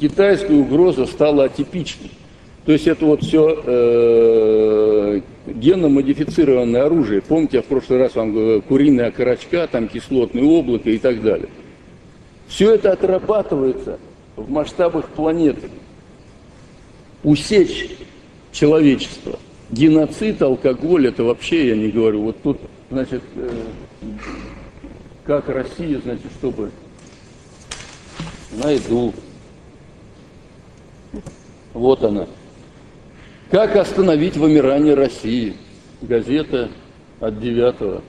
китайская угроза стала атипичной. То есть это вот все э, генно-модифицированное оружие. Помните, я в прошлый раз вам говорил, куриная окорочка, там кислотное облако и так далее. Все это отрабатывается в масштабах планеты. Усечь человечество. Геноцид, алкоголь, это вообще я не говорю. Вот тут, значит, э, как Россия, значит, чтобы найду. Вот она. Как остановить вымирание России? Газета от 9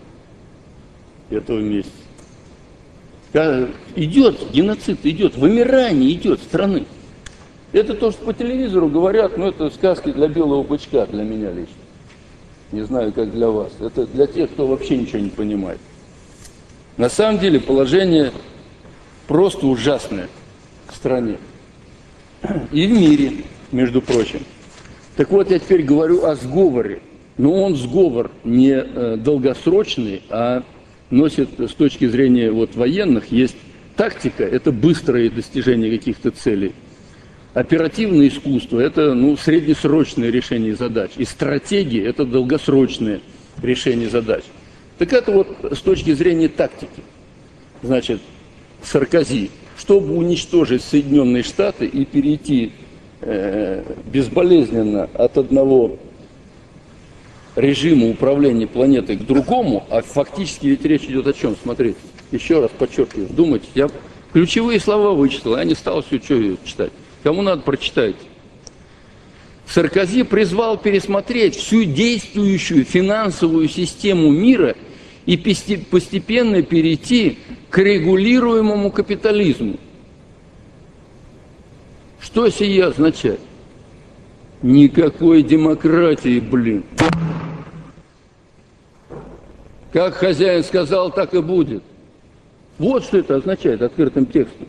этого месяца. Идет геноцид, идет, вымирание идет страны. Это то, что по телевизору говорят, но это сказки для белого бычка, для меня лично. Не знаю, как для вас. Это для тех, кто вообще ничего не понимает. На самом деле положение просто ужасное в стране. И в мире, между прочим. Так вот, я теперь говорю о сговоре. Но он сговор не э, долгосрочный, а носит с точки зрения вот, военных, есть тактика, это быстрое достижение каких-то целей. Оперативное искусство – это ну, среднесрочное решение задач. И стратегия – это долгосрочное решение задач. Так это вот с точки зрения тактики. Значит, Саркози, чтобы уничтожить Соединенные Штаты и перейти Э, безболезненно от одного режима управления планетой к другому, а фактически ведь речь идет о чем? Смотрите, еще раз подчеркиваю, думайте, я ключевые слова вычитал, я не стал все что читать. Кому надо, прочитать. Саркози призвал пересмотреть всю действующую финансовую систему мира и постепенно перейти к регулируемому капитализму. Что сие означает? Никакой демократии, блин. Как хозяин сказал, так и будет. Вот что это означает открытым текстом.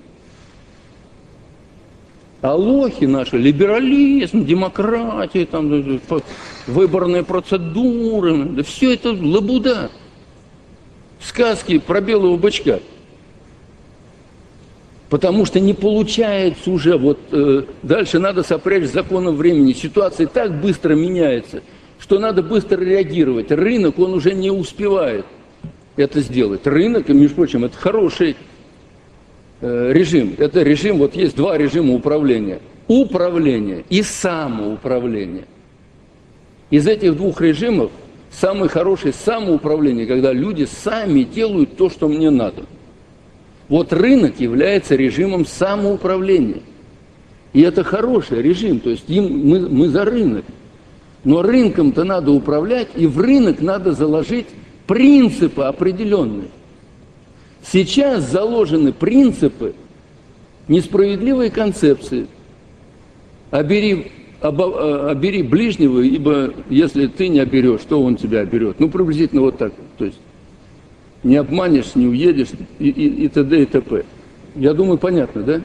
А лохи наши, либерализм, демократия, там, выборные процедуры, да все это лабуда. Сказки про белого бычка. Потому что не получается уже, вот э, дальше надо сопрячь с законом времени. Ситуация так быстро меняется, что надо быстро реагировать. Рынок, он уже не успевает это сделать. Рынок, между прочим, это хороший э, режим. Это режим, вот есть два режима управления. Управление и самоуправление. Из этих двух режимов самый хороший самоуправление, когда люди сами делают то, что мне надо – вот рынок является режимом самоуправления. И это хороший режим, то есть им, мы, мы за рынок. Но рынком-то надо управлять, и в рынок надо заложить принципы определенные. Сейчас заложены принципы несправедливой концепции. Обери, обо, обери ближнего, ибо если ты не оберешь, то он тебя оберет. Ну, приблизительно вот так. То есть не обманешь, не уедешь и, и, и т.д. и т.п. Я думаю, понятно, да?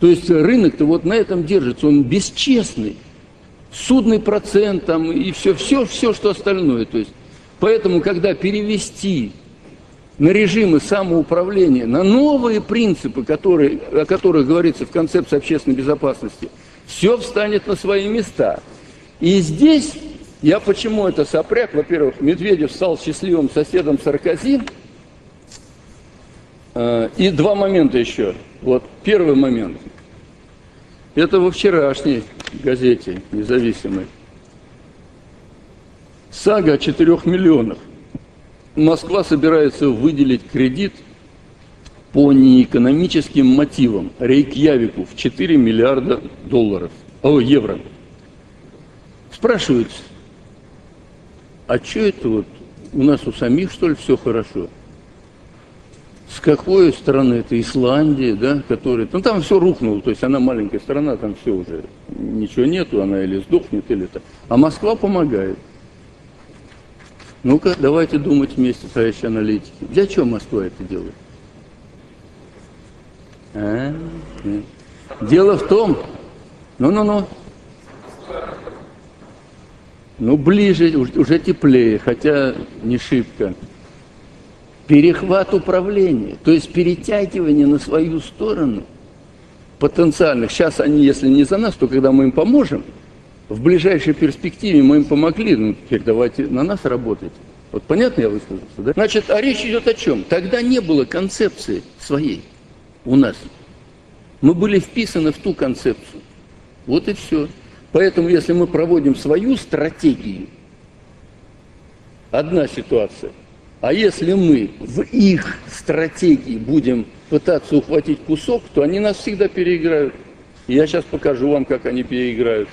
То есть рынок-то вот на этом держится, он бесчестный. Судный процент там и все, все, все, что остальное. То есть, поэтому, когда перевести на режимы самоуправления, на новые принципы, которые, о которых говорится в концепции общественной безопасности, все встанет на свои места. И здесь я почему это сопряг? Во-первых, Медведев стал счастливым соседом Саркози. А, и два момента еще. Вот первый момент. Это во вчерашней газете независимой. Сага о четырех миллионах. Москва собирается выделить кредит по неэкономическим мотивам Рейкьявику в 4 миллиарда долларов, о, евро. Спрашивают, а что это вот у нас у самих, что ли, все хорошо? С какой стороны? Это Исландия, да, которая... Ну, там все рухнуло, то есть она маленькая страна, там все уже, ничего нету, она или сдохнет, или это. А Москва помогает. Ну-ка, давайте думать вместе, товарищи аналитики. Для чего Москва это делает? А? Дело в том, ну-ну-ну, ну, ближе, уже теплее, хотя не шибко. Перехват управления, то есть перетягивание на свою сторону потенциальных, сейчас они, если не за нас, то когда мы им поможем, в ближайшей перспективе мы им помогли, ну теперь давайте на нас работать. Вот понятно я высказался, да? Значит, а речь идет о чем? Тогда не было концепции своей у нас. Мы были вписаны в ту концепцию. Вот и все. Поэтому, если мы проводим свою стратегию, одна ситуация. А если мы в их стратегии будем пытаться ухватить кусок, то они нас всегда переиграют. Я сейчас покажу вам, как они переиграют.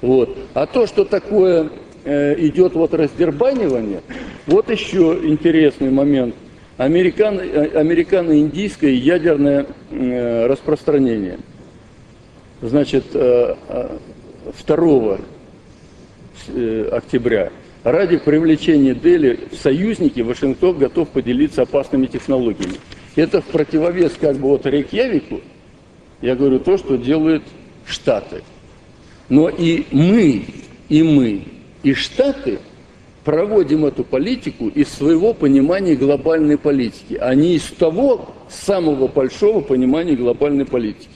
Вот. А то, что такое э, идет вот раздербанивание, вот еще интересный момент. Э, американо-индийское ядерное э, распространение. Значит, э, 2 э, октября ради привлечения Дели в союзники Вашингтон готов поделиться опасными технологиями. Это в противовес как бы вот Рейкьявику, я говорю, то, что делают Штаты. Но и мы, и мы, и Штаты проводим эту политику из своего понимания глобальной политики, а не из того самого большого понимания глобальной политики.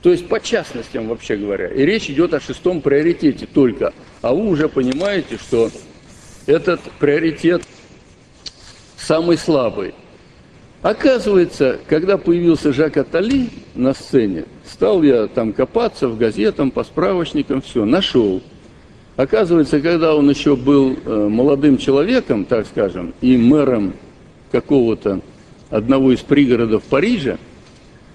То есть по частностям, вообще говоря. И речь идет о шестом приоритете только. А вы уже понимаете, что этот приоритет самый слабый. Оказывается, когда появился Жак Атали на сцене, стал я там копаться в газетам, по справочникам, все, нашел. Оказывается, когда он еще был э, молодым человеком, так скажем, и мэром какого-то одного из пригородов Парижа,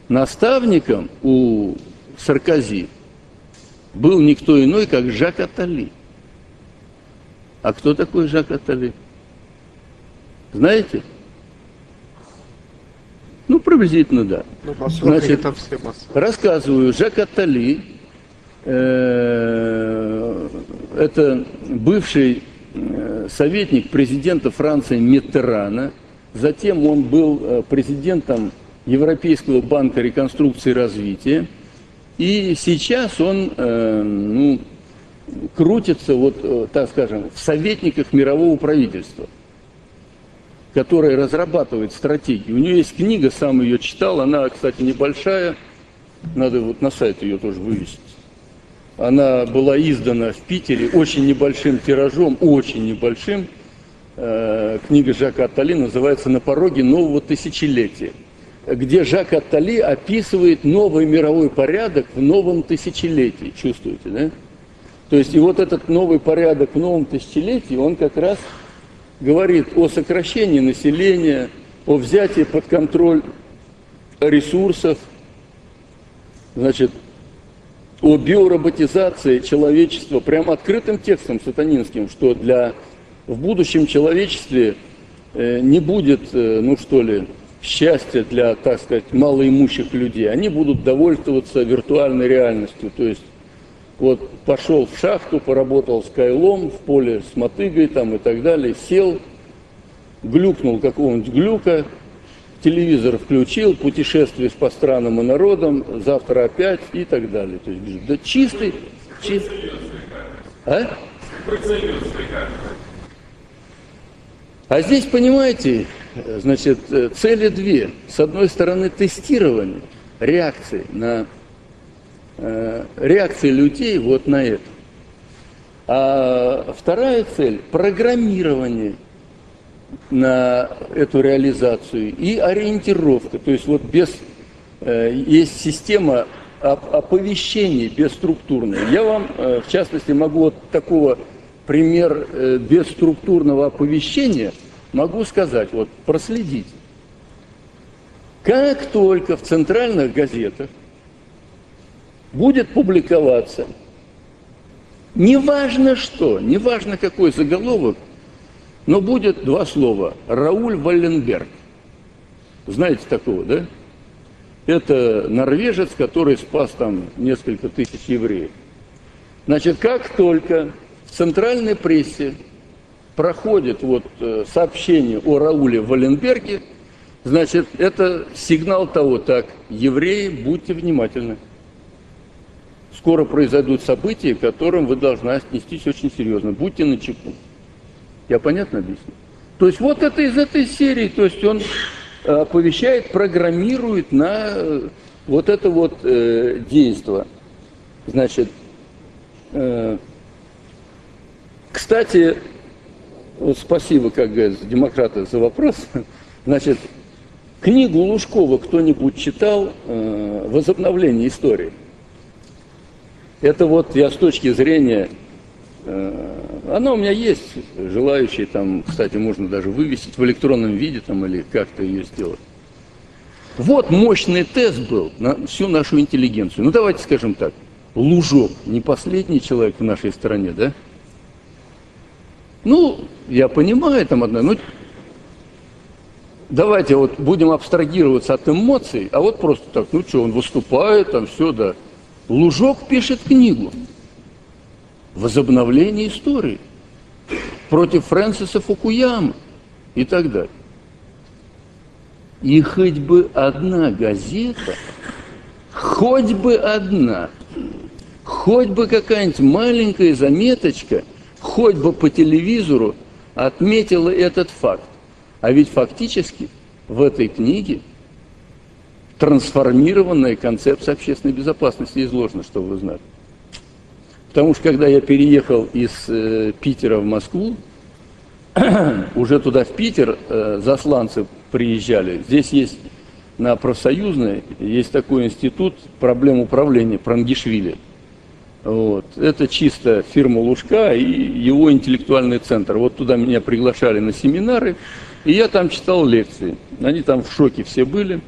наставником у Саркози был никто иной, как Жак Атали. А кто такой Жак Атали? Знаете? Ну, приблизительно, да. Ну, Значит, рассказываю, Жак Атали, э, это бывший э, советник президента Франции Миттерана, затем он был э, президентом Европейского банка реконструкции и развития, и сейчас он, э, ну, крутится, вот, так скажем, в советниках мирового правительства которая разрабатывает стратегии. У нее есть книга, сам ее читал, она, кстати, небольшая, надо вот на сайт ее тоже вывесить. Она была издана в Питере очень небольшим тиражом, очень небольшим. Э, книга Жака Аттали называется «На пороге нового тысячелетия», где Жак Аттали описывает новый мировой порядок в новом тысячелетии. Чувствуете, да? То есть и вот этот новый порядок в новом тысячелетии, он как раз говорит о сокращении населения, о взятии под контроль ресурсов, значит, о биороботизации человечества, прям открытым текстом сатанинским, что для в будущем человечестве э, не будет, э, ну что ли, счастья для, так сказать, малоимущих людей. Они будут довольствоваться виртуальной реальностью, то есть вот пошел в шахту, поработал с кайлом, в поле с мотыгой там и так далее, сел, глюкнул какого-нибудь глюка, телевизор включил, путешествие по странам и народам, завтра опять и так далее. То есть, да чистый, чистый. А? А здесь, понимаете, значит, цели две. С одной стороны, тестирование реакции на Э, реакции людей вот на это. А вторая цель – программирование на эту реализацию и ориентировка. То есть вот без, э, есть система оповещения бесструктурная. Я вам, э, в частности, могу вот такого пример бесструктурного оповещения могу сказать, вот проследить. Как только в центральных газетах будет публиковаться. Неважно что, неважно какой заголовок, но будет два слова. Рауль Валленберг. Знаете такого, да? Это норвежец, который спас там несколько тысяч евреев. Значит, как только в центральной прессе проходит вот э, сообщение о Рауле Валенберге, значит, это сигнал того, так, евреи, будьте внимательны скоро произойдут события, к которым вы должны отнестись очень серьезно. Будьте начеку. Я понятно объясню? То есть вот это из этой серии, то есть он э, оповещает, программирует на э, вот это вот э, действо, значит, э, кстати, вот спасибо, как говорят демократы, за вопрос. Значит, книгу Лужкова кто-нибудь читал э, «Возобновление истории»? Это вот я с точки зрения Э, она у меня есть, желающие там, кстати, можно даже вывесить в электронном виде там или как-то ее сделать. Вот мощный тест был на всю нашу интеллигенцию. Ну давайте скажем так, Лужок не последний человек в нашей стране, да? Ну, я понимаю там одно, ну давайте вот будем абстрагироваться от эмоций, а вот просто так, ну что, он выступает, там все, да. Лужок пишет книгу возобновление истории против Фрэнсиса Фукуямы и так далее. И хоть бы одна газета, хоть бы одна, хоть бы какая-нибудь маленькая заметочка, хоть бы по телевизору отметила этот факт. А ведь фактически в этой книге трансформированная концепция общественной безопасности изложена, чтобы вы знали. Потому что когда я переехал из э, Питера в Москву, уже туда в Питер э, засланцы приезжали. Здесь есть на профсоюзной есть такой институт проблем управления Прангишвили. Вот. Это чисто фирма Лужка и его интеллектуальный центр. Вот туда меня приглашали на семинары, и я там читал лекции. Они там в шоке все были.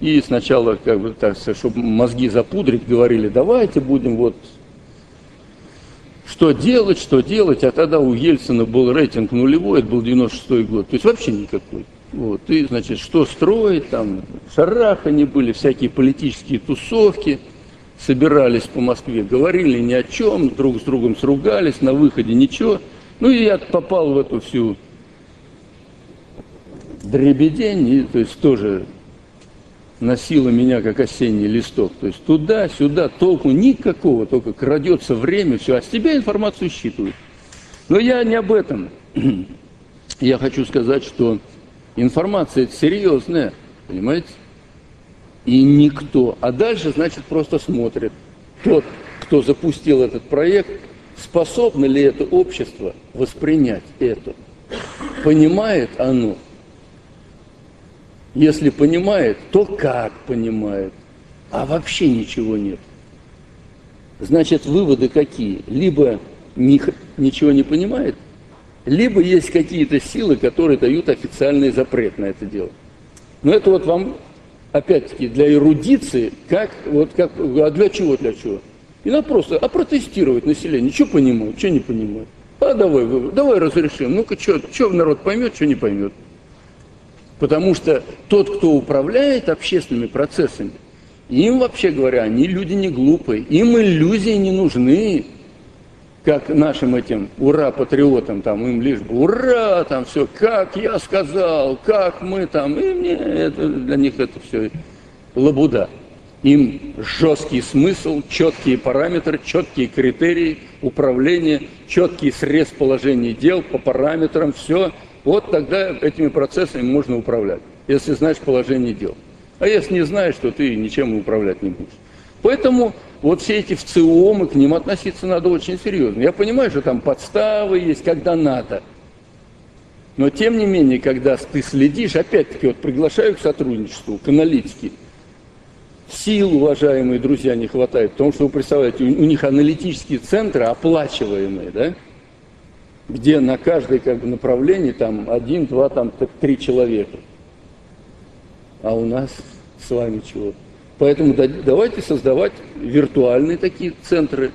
И сначала, как бы так, чтобы мозги запудрить, говорили, давайте будем вот что делать, что делать, а тогда у Ельцина был рейтинг нулевой, это был 96 год, то есть вообще никакой. Вот, и, значит, что строить, там, шарахани были, всякие политические тусовки, собирались по Москве, говорили ни о чем, друг с другом сругались, на выходе ничего. Ну и я попал в эту всю дребедень, и, то есть тоже носила меня как осенний листок. То есть туда-сюда толку никакого, только крадется время, все, а с тебя информацию считывают. Но я не об этом. Я хочу сказать, что информация это серьезная, понимаете? И никто. А дальше, значит, просто смотрит. Тот, кто запустил этот проект, способно ли это общество воспринять это? Понимает оно если понимает, то как понимает, а вообще ничего нет. Значит, выводы какие? Либо ни, ничего не понимает, либо есть какие-то силы, которые дают официальный запрет на это дело. Но это вот вам, опять-таки, для эрудиции, как, вот как, а для чего, для чего? И надо просто, а протестировать население, что понимают, что не понимают. А давай, давай разрешим, ну-ка, что народ поймет, что не поймет. Потому что тот, кто управляет общественными процессами, им, вообще говоря, они люди не глупые, им иллюзии не нужны, как нашим этим ура-патриотам, там им лишь бы ура, там все, как я сказал, как мы там, и мне это, для них это все лабуда. Им жесткий смысл, четкие параметры, четкие критерии управления, четкий срез положения дел по параметрам, все – вот тогда этими процессами можно управлять, если знаешь положение дел. А если не знаешь, то ты ничем управлять не будешь. Поэтому вот все эти вциомы, к ним относиться надо очень серьезно. Я понимаю, что там подставы есть, когда надо. Но тем не менее, когда ты следишь, опять-таки, вот приглашаю к сотрудничеству, к аналитике, сил, уважаемые друзья, не хватает, потому что вы представляете, у них аналитические центры оплачиваемые, да? Где на каждое как бы, направление там один, два, там три человека. А у нас с вами чего? Поэтому давайте создавать виртуальные такие центры,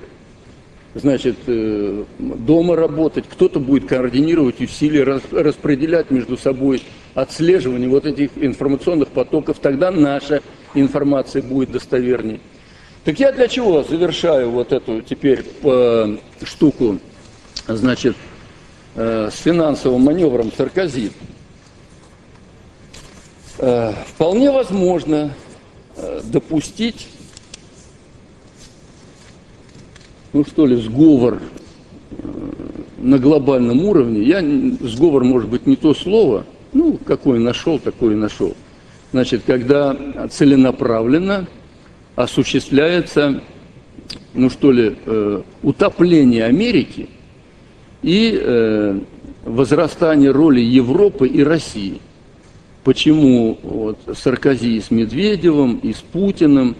значит, э, дома работать, кто-то будет координировать усилия, распределять между собой отслеживание вот этих информационных потоков, тогда наша информация будет достовернее. Так я для чего завершаю вот эту теперь э, штуку, значит, Э, с финансовым маневром Саркози, э, вполне возможно э, допустить, ну что ли, сговор на глобальном уровне. Я, сговор может быть не то слово, ну, какое нашел, такое нашел. Значит, когда целенаправленно осуществляется, ну что ли, утопление Америки и э, возрастание роли Европы и России. Почему вот, Саркози с Медведевым, и с Путиным,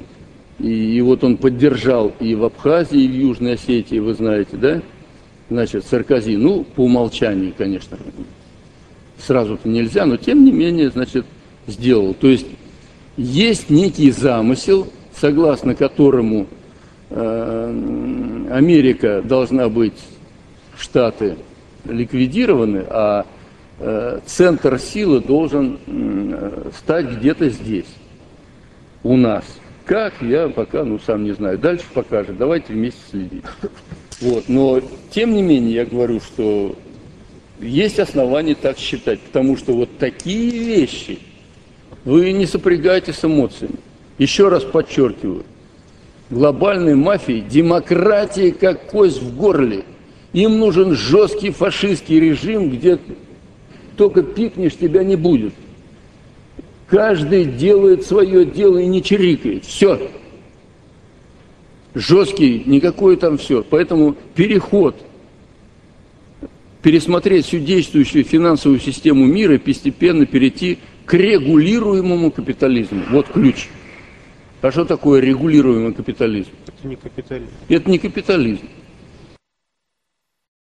и, и вот он поддержал и в Абхазии, и в Южной Осетии, вы знаете, да? Значит, Саркози, ну, по умолчанию, конечно, сразу-то нельзя, но тем не менее, значит, сделал. То есть есть некий замысел, согласно которому э, Америка должна быть, Штаты ликвидированы, а э, центр силы должен э, стать где-то здесь, у нас. Как, я пока, ну, сам не знаю. Дальше покажет. Давайте вместе следить. Вот. Но, тем не менее, я говорю, что есть основания так считать, потому что вот такие вещи вы не сопрягаете с эмоциями. Еще раз подчеркиваю, глобальной мафии демократии как кость в горле. Им нужен жесткий фашистский режим, где только пикнешь, тебя не будет. Каждый делает свое дело и не чирикает. Все. Жесткий, никакой там все. Поэтому переход, пересмотреть всю действующую финансовую систему мира и постепенно перейти к регулируемому капитализму. Вот ключ. А что такое регулируемый капитализм? Это не капитализм. Это не капитализм.